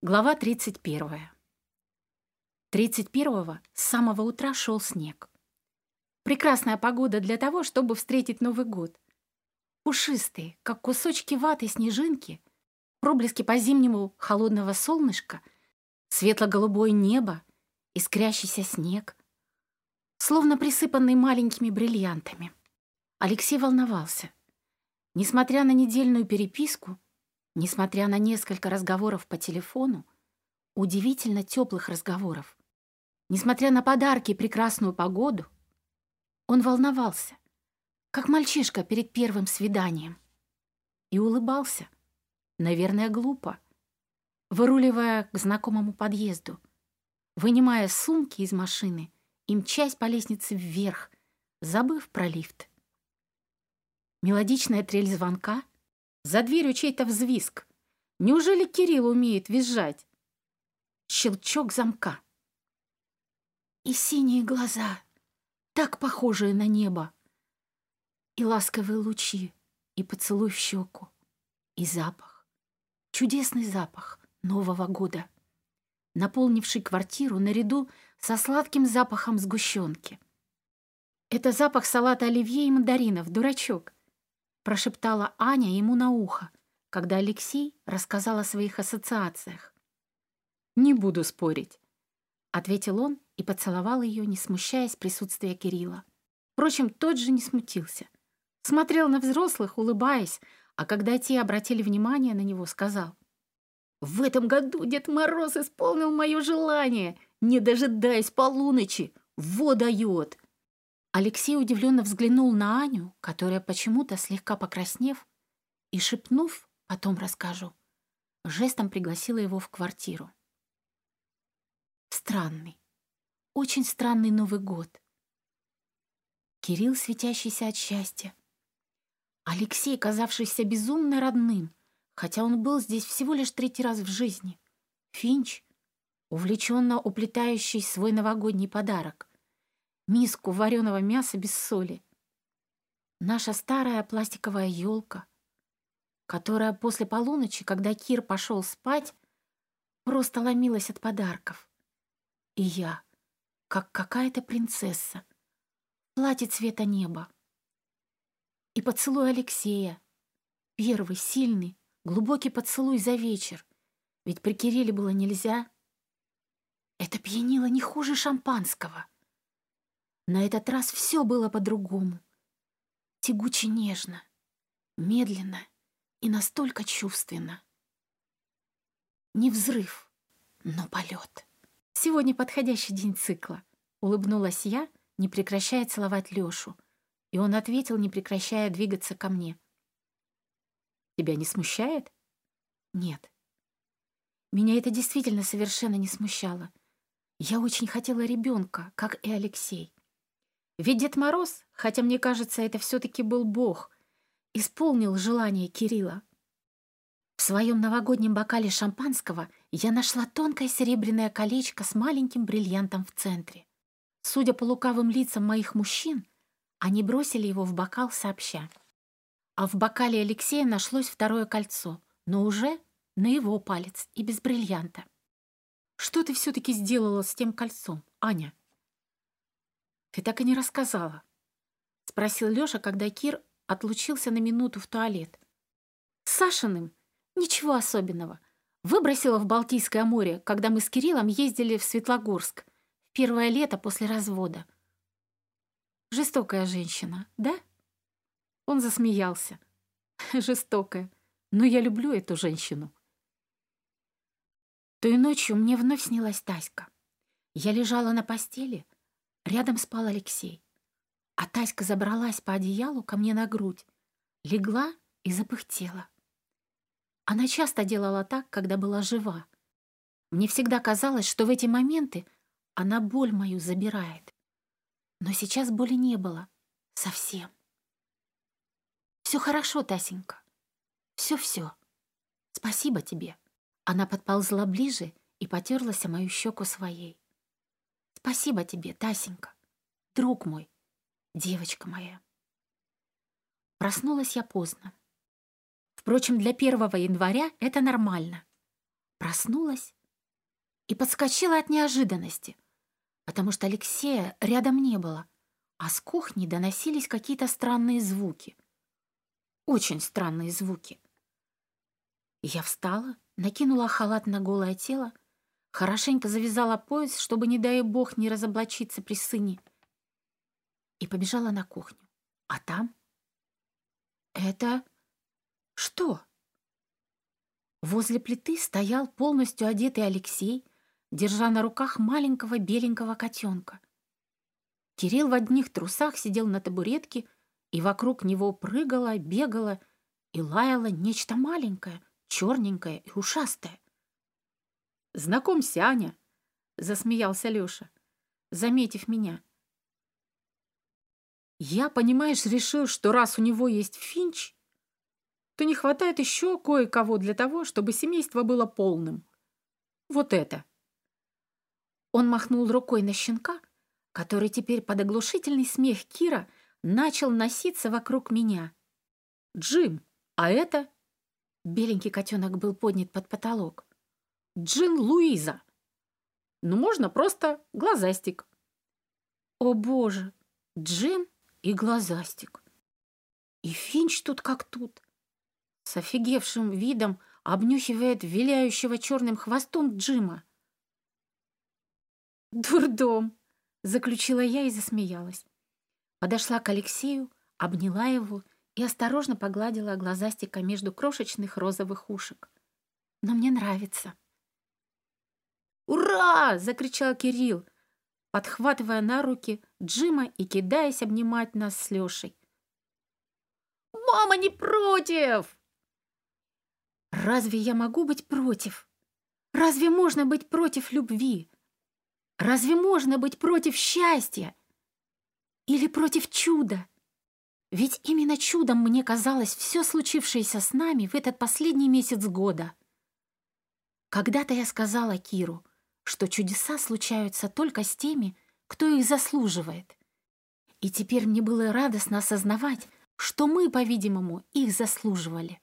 Глава 31. 31-го с самого утра шел снег. Прекрасная погода для того, чтобы встретить Новый год. Пушистые, как кусочки ваты снежинки, проблески по-зимнему холодного солнышка, светло-голубое небо, искрящийся снег, словно присыпанный маленькими бриллиантами. Алексей волновался. Несмотря на недельную переписку, Несмотря на несколько разговоров по телефону, удивительно теплых разговоров, несмотря на подарки и прекрасную погоду, он волновался, как мальчишка перед первым свиданием, и улыбался, наверное, глупо, выруливая к знакомому подъезду, вынимая сумки из машины и мчась по лестнице вверх, забыв про лифт. Мелодичная трель звонка — за дверью чей-то взвизг. Неужели Кирилл умеет визжать? Щелчок замка. И синие глаза, так похожие на небо. И ласковые лучи, и поцелуй в щеку, и запах. Чудесный запах Нового года, наполнивший квартиру наряду со сладким запахом сгущенки. Это запах салата оливье и мандаринов, дурачок прошептала Аня ему на ухо, когда Алексей рассказал о своих ассоциациях. «Не буду спорить», — ответил он и поцеловал ее, не смущаясь присутствия Кирилла. Впрочем, тот же не смутился. Смотрел на взрослых, улыбаясь, а когда те обратили внимание на него, сказал. «В этом году Дед Мороз исполнил мое желание, не дожидаясь полуночи. Во дает!» Алексей удивленно взглянул на Аню, которая почему-то слегка покраснев и шепнув, потом расскажу, жестом пригласила его в квартиру. Странный, очень странный Новый год. Кирилл, светящийся от счастья. Алексей, казавшийся безумно родным, хотя он был здесь всего лишь третий раз в жизни. Финч, увлеченно уплетающий свой новогодний подарок миску вареного мяса без соли. Наша старая пластиковая елка, которая после полуночи, когда Кир пошел спать, просто ломилась от подарков. И я, как какая-то принцесса, платье цвета неба. И поцелуй Алексея, первый, сильный, глубокий поцелуй за вечер, ведь при Кирилле было нельзя. Это пьянило не хуже шампанского — на этот раз все было по-другому. Тягуче нежно, медленно и настолько чувственно. Не взрыв, но полет. Сегодня подходящий день цикла. Улыбнулась я, не прекращая целовать Лёшу. И он ответил, не прекращая двигаться ко мне. «Тебя не смущает?» «Нет». Меня это действительно совершенно не смущало. Я очень хотела ребенка, как и Алексей. Ведь Дед Мороз, хотя мне кажется, это все-таки был Бог, исполнил желание Кирилла. В своем новогоднем бокале шампанского я нашла тонкое серебряное колечко с маленьким бриллиантом в центре. Судя по лукавым лицам моих мужчин, они бросили его в бокал сообща. А в бокале Алексея нашлось второе кольцо, но уже на его палец и без бриллианта. «Что ты все-таки сделала с тем кольцом, Аня?» «Ты так и не рассказала», — спросил Лёша, когда Кир отлучился на минуту в туалет. «С Сашиным? Ничего особенного. Выбросила в Балтийское море, когда мы с Кириллом ездили в Светлогорск первое лето после развода. Жестокая женщина, да?» Он засмеялся. «Жестокая. Но я люблю эту женщину». Той ночью мне вновь снилась Таська. Я лежала на постели, Рядом спал Алексей. А Таська забралась по одеялу ко мне на грудь, легла и запыхтела. Она часто делала так, когда была жива. Мне всегда казалось, что в эти моменты она боль мою забирает. Но сейчас боли не было. Совсем. Все хорошо, Тасенька. Все-все. Спасибо тебе. Она подползла ближе и потерлась о мою щеку своей. Спасибо тебе, Тасенька, друг мой, девочка моя. Проснулась я поздно. Впрочем, для первого января это нормально. Проснулась и подскочила от неожиданности, потому что Алексея рядом не было, а с кухни доносились какие-то странные звуки. Очень странные звуки. Я встала, накинула халат на голое тело, хорошенько завязала пояс, чтобы, не дай бог, не разоблачиться при сыне, и побежала на кухню. А там? Это... что? Возле плиты стоял полностью одетый Алексей, держа на руках маленького беленького котенка. Кирилл в одних трусах сидел на табуретке, и вокруг него прыгало, бегало и лаяло нечто маленькое, черненькое и ушастое. «Знакомься, Аня!» — засмеялся Лёша, заметив меня. «Я, понимаешь, решил, что раз у него есть Финч, то не хватает еще кое-кого для того, чтобы семейство было полным. Вот это. Он махнул рукой на щенка, который теперь под оглушительный смех Кира начал носиться вокруг меня. «Джим, а это...» Беленький котенок был поднят под потолок. «Джин Луиза. Ну, можно просто глазастик». «О, боже! Джин и глазастик. И Финч тут как тут с офигевшим видом обнюхивает виляющего черным хвостом Джима. «Дурдом!» — заключила я и засмеялась. Подошла к Алексею, обняла его и осторожно погладила глазастика между крошечных розовых ушек. «Но мне нравится». «Ура!» — закричал Кирилл, подхватывая на руки Джима и кидаясь обнимать нас с Лешей. «Мама не против!» Разве я могу быть против? Разве можно быть против любви? Разве можно быть против счастья? Или против чуда? Ведь именно чудом мне казалось все случившееся с нами в этот последний месяц года. Когда-то я сказала Киру, что чудеса случаются только с теми, кто их заслуживает. И теперь мне было радостно осознавать, что мы, по-видимому, их заслуживали.